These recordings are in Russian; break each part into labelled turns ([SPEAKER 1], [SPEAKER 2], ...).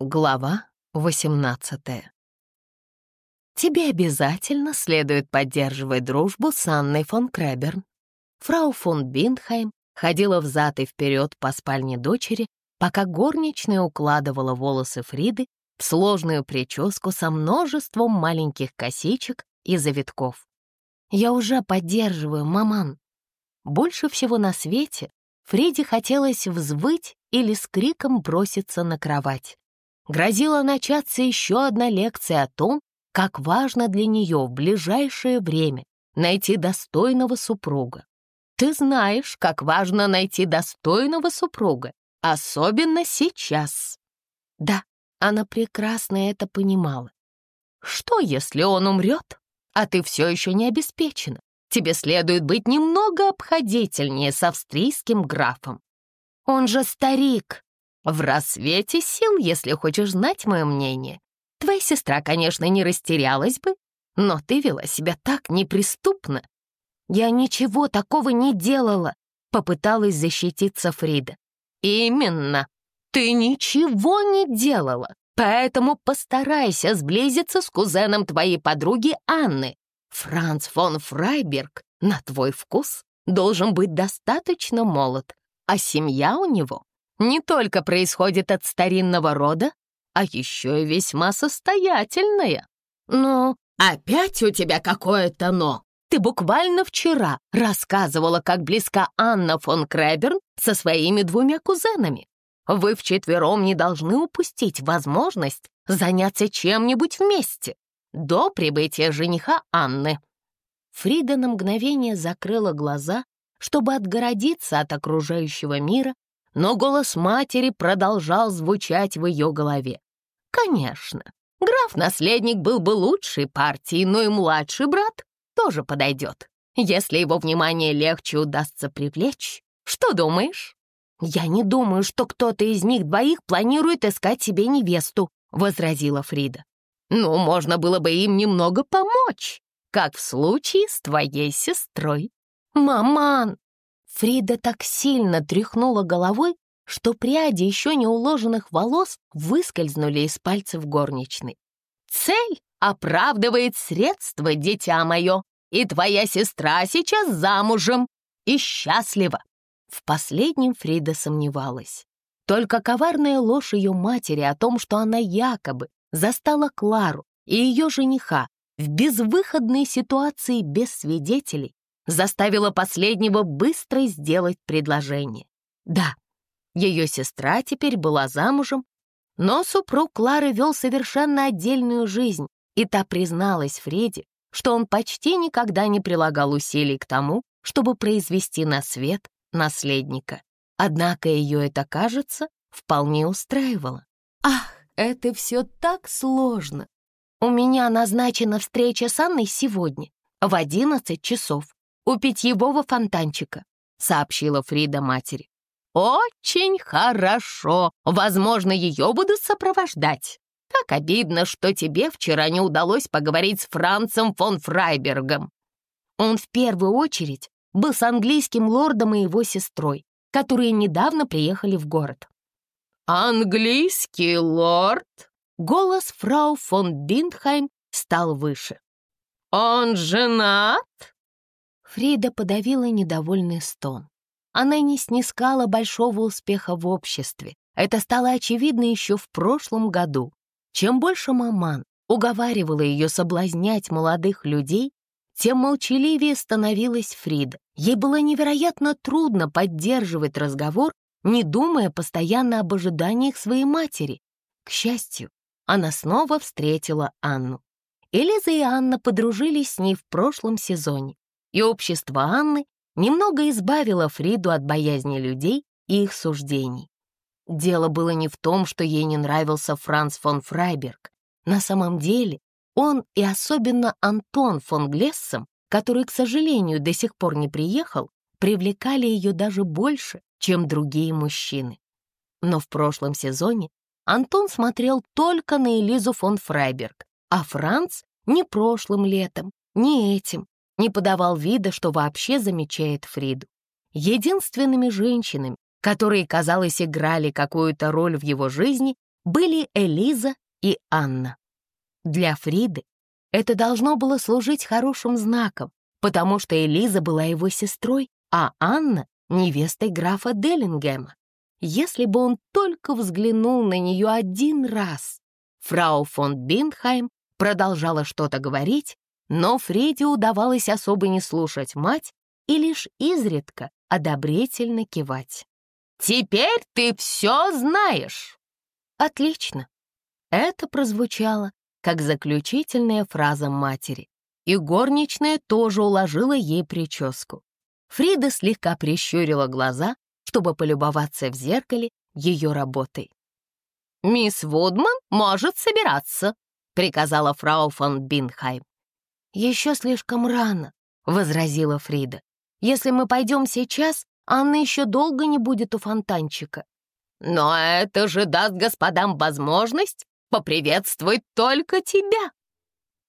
[SPEAKER 1] Глава 18 Тебе обязательно следует поддерживать дружбу с Анной фон Креберн. Фрау фон Биндхайм ходила взад и вперед по спальне дочери, пока горничная укладывала волосы Фриды в сложную прическу со множеством маленьких косичек и завитков. «Я уже поддерживаю, маман». Больше всего на свете Фриде хотелось взвыть или с криком броситься на кровать грозила начаться еще одна лекция о том, как важно для нее в ближайшее время найти достойного супруга. Ты знаешь, как важно найти достойного супруга, особенно сейчас. Да, она прекрасно это понимала. Что, если он умрет, а ты все еще не обеспечена? Тебе следует быть немного обходительнее с австрийским графом. Он же старик, в рассвете сил, если хочешь знать мое мнение. Твоя сестра, конечно, не растерялась бы, но ты вела себя так неприступно. Я ничего такого не делала, попыталась защититься Фрида. Именно, ты ничего не делала, поэтому постарайся сблизиться с кузеном твоей подруги Анны. Франц фон Фрайберг, на твой вкус, должен быть достаточно молод, а семья у него не только происходит от старинного рода, а еще и весьма состоятельная. Но опять у тебя какое-то «но». Ты буквально вчера рассказывала, как близка Анна фон Креберн со своими двумя кузенами. Вы вчетвером не должны упустить возможность заняться чем-нибудь вместе до прибытия жениха Анны. Фрида на мгновение закрыла глаза, чтобы отгородиться от окружающего мира но голос матери продолжал звучать в ее голове. Конечно, граф-наследник был бы лучшей партией, но и младший брат тоже подойдет, если его внимание легче удастся привлечь. Что думаешь? «Я не думаю, что кто-то из них двоих планирует искать себе невесту», — возразила Фрида. «Ну, можно было бы им немного помочь, как в случае с твоей сестрой». «Маман, Фрида так сильно тряхнула головой, что пряди еще не уложенных волос выскользнули из пальцев горничной. «Цель оправдывает средства, дитя мое, и твоя сестра сейчас замужем и счастлива». В последнем Фрида сомневалась. Только коварная ложь ее матери о том, что она якобы застала Клару и ее жениха в безвыходной ситуации без свидетелей, заставила последнего быстро сделать предложение. Да, ее сестра теперь была замужем, но супруг Клары вел совершенно отдельную жизнь, и та призналась Фреде, что он почти никогда не прилагал усилий к тому, чтобы произвести на свет наследника. Однако ее это, кажется, вполне устраивало. «Ах, это все так сложно! У меня назначена встреча с Анной сегодня в одиннадцать часов у питьевого фонтанчика», — сообщила Фрида матери. «Очень хорошо. Возможно, ее будут сопровождать. Как обидно, что тебе вчера не удалось поговорить с Францем фон Фрайбергом». Он в первую очередь был с английским лордом и его сестрой, которые недавно приехали в город. «Английский лорд?» Голос фрау фон Биндхайм стал выше. «Он женат?» Фрида подавила недовольный стон. Она не снискала большого успеха в обществе. Это стало очевидно еще в прошлом году. Чем больше маман уговаривала ее соблазнять молодых людей, тем молчаливее становилась Фрида. Ей было невероятно трудно поддерживать разговор, не думая постоянно об ожиданиях своей матери. К счастью, она снова встретила Анну. Элиза и Анна подружились с ней в прошлом сезоне и общество Анны немного избавило Фриду от боязни людей и их суждений. Дело было не в том, что ей не нравился Франц фон Фрайберг. На самом деле он и особенно Антон фон Глессом, который, к сожалению, до сих пор не приехал, привлекали ее даже больше, чем другие мужчины. Но в прошлом сезоне Антон смотрел только на Элизу фон Фрайберг, а Франц ни прошлым летом, ни этим не подавал вида, что вообще замечает Фриду. Единственными женщинами, которые, казалось, играли какую-то роль в его жизни, были Элиза и Анна. Для Фриды это должно было служить хорошим знаком, потому что Элиза была его сестрой, а Анна — невестой графа Деллингема. Если бы он только взглянул на нее один раз. Фрау фон Биндхайм продолжала что-то говорить, но Фреде удавалось особо не слушать мать и лишь изредка одобрительно кивать. «Теперь ты все знаешь!» «Отлично!» Это прозвучало, как заключительная фраза матери, и горничная тоже уложила ей прическу. Фрида слегка прищурила глаза, чтобы полюбоваться в зеркале ее работой. «Мисс Вудман может собираться», — приказала фрау фон Бинхайм. «Еще слишком рано», — возразила Фрида. «Если мы пойдем сейчас, Анна еще долго не будет у фонтанчика». «Но это же даст господам возможность поприветствовать только тебя!»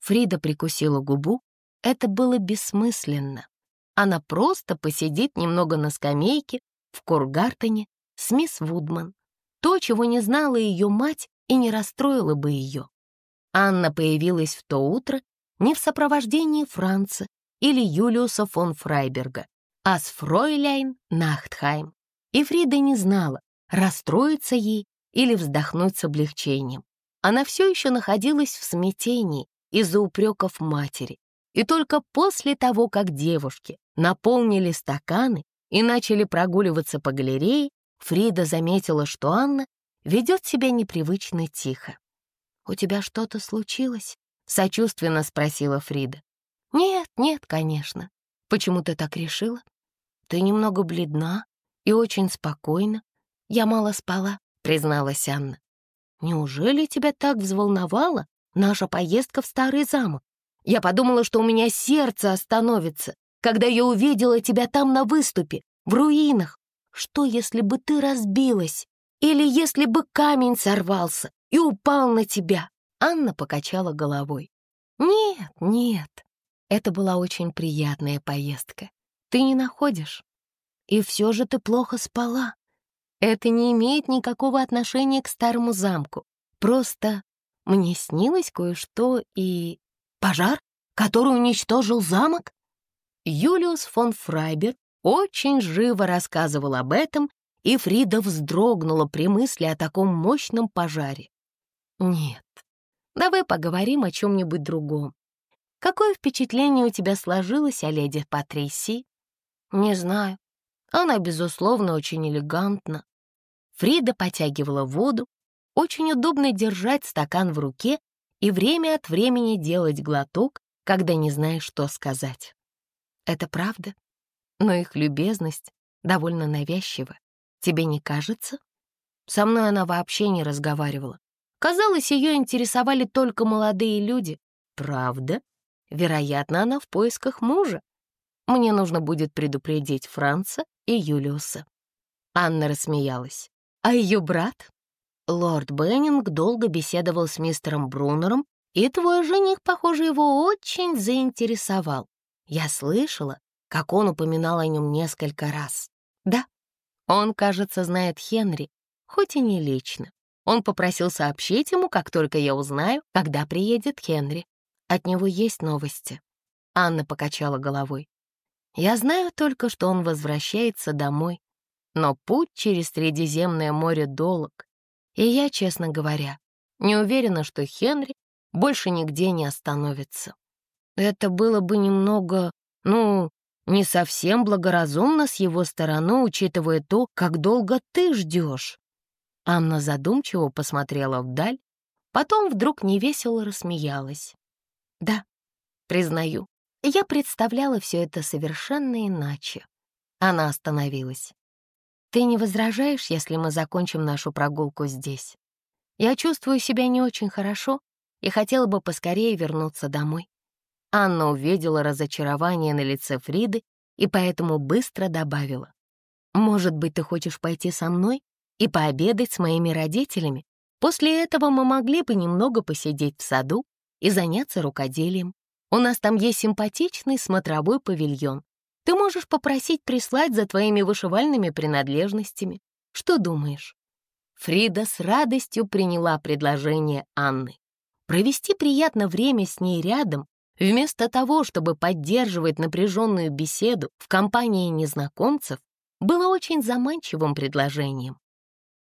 [SPEAKER 1] Фрида прикусила губу. Это было бессмысленно. Она просто посидит немного на скамейке в Кургартене с мисс Вудман. То, чего не знала ее мать и не расстроило бы ее. Анна появилась в то утро не в сопровождении Франца или Юлиуса фон Фрайберга, а с фройляйн Нахтхайм. И Фрида не знала, расстроиться ей или вздохнуть с облегчением. Она все еще находилась в смятении из-за упреков матери. И только после того, как девушки наполнили стаканы и начали прогуливаться по галерее, Фрида заметила, что Анна ведет себя непривычно тихо. «У тебя что-то случилось?» — сочувственно спросила Фрида. «Нет, нет, конечно. Почему ты так решила? Ты немного бледна и очень спокойна. Я мало спала», — призналась Анна. «Неужели тебя так взволновала наша поездка в старый замок? Я подумала, что у меня сердце остановится, когда я увидела тебя там на выступе, в руинах. Что, если бы ты разбилась? Или если бы камень сорвался и упал на тебя?» Анна покачала головой. «Нет, нет, это была очень приятная поездка. Ты не находишь? И все же ты плохо спала. Это не имеет никакого отношения к старому замку. Просто мне снилось кое-что и... Пожар, который уничтожил замок? Юлиус фон Фрайбер очень живо рассказывал об этом, и Фрида вздрогнула при мысли о таком мощном пожаре. Нет, давай поговорим о чем-нибудь другом. Какое впечатление у тебя сложилось о леди Патрисии? Не знаю. Она, безусловно, очень элегантна. Фрида потягивала воду. Очень удобно держать стакан в руке и время от времени делать глоток, когда не знаешь, что сказать. Это правда? Но их любезность довольно навязчива. Тебе не кажется? Со мной она вообще не разговаривала. Казалось, ее интересовали только молодые люди. Правда? Вероятно, она в поисках мужа. Мне нужно будет предупредить Франца и Юлиуса. Анна рассмеялась. А ее брат? Лорд Беннинг долго беседовал с мистером Брунером, и твой жених, похоже, его очень заинтересовал. Я слышала, как он упоминал о нем несколько раз. Да, он, кажется, знает Хенри, хоть и не лично. Он попросил сообщить ему, как только я узнаю, когда приедет Хенри. От него есть новости. Анна покачала головой. Я знаю только, что он возвращается домой. Но путь через Средиземное море долг. И я, честно говоря, не уверена, что Хенри больше нигде не остановится. Это было бы немного, ну, не совсем благоразумно с его стороны, учитывая то, как долго ты ждешь. Анна задумчиво посмотрела вдаль, потом вдруг невесело рассмеялась. Да, признаю, я представляла все это совершенно иначе. Она остановилась. Ты не возражаешь, если мы закончим нашу прогулку здесь? Я чувствую себя не очень хорошо и хотела бы поскорее вернуться домой. Анна увидела разочарование на лице Фриды и поэтому быстро добавила. «Может быть, ты хочешь пойти со мной и пообедать с моими родителями? После этого мы могли бы немного посидеть в саду и заняться рукоделием. У нас там есть симпатичный смотровой павильон. Ты можешь попросить прислать за твоими вышивальными принадлежностями. Что думаешь?» Фрида с радостью приняла предложение Анны. Провести приятно время с ней рядом, вместо того, чтобы поддерживать напряженную беседу в компании незнакомцев, было очень заманчивым предложением.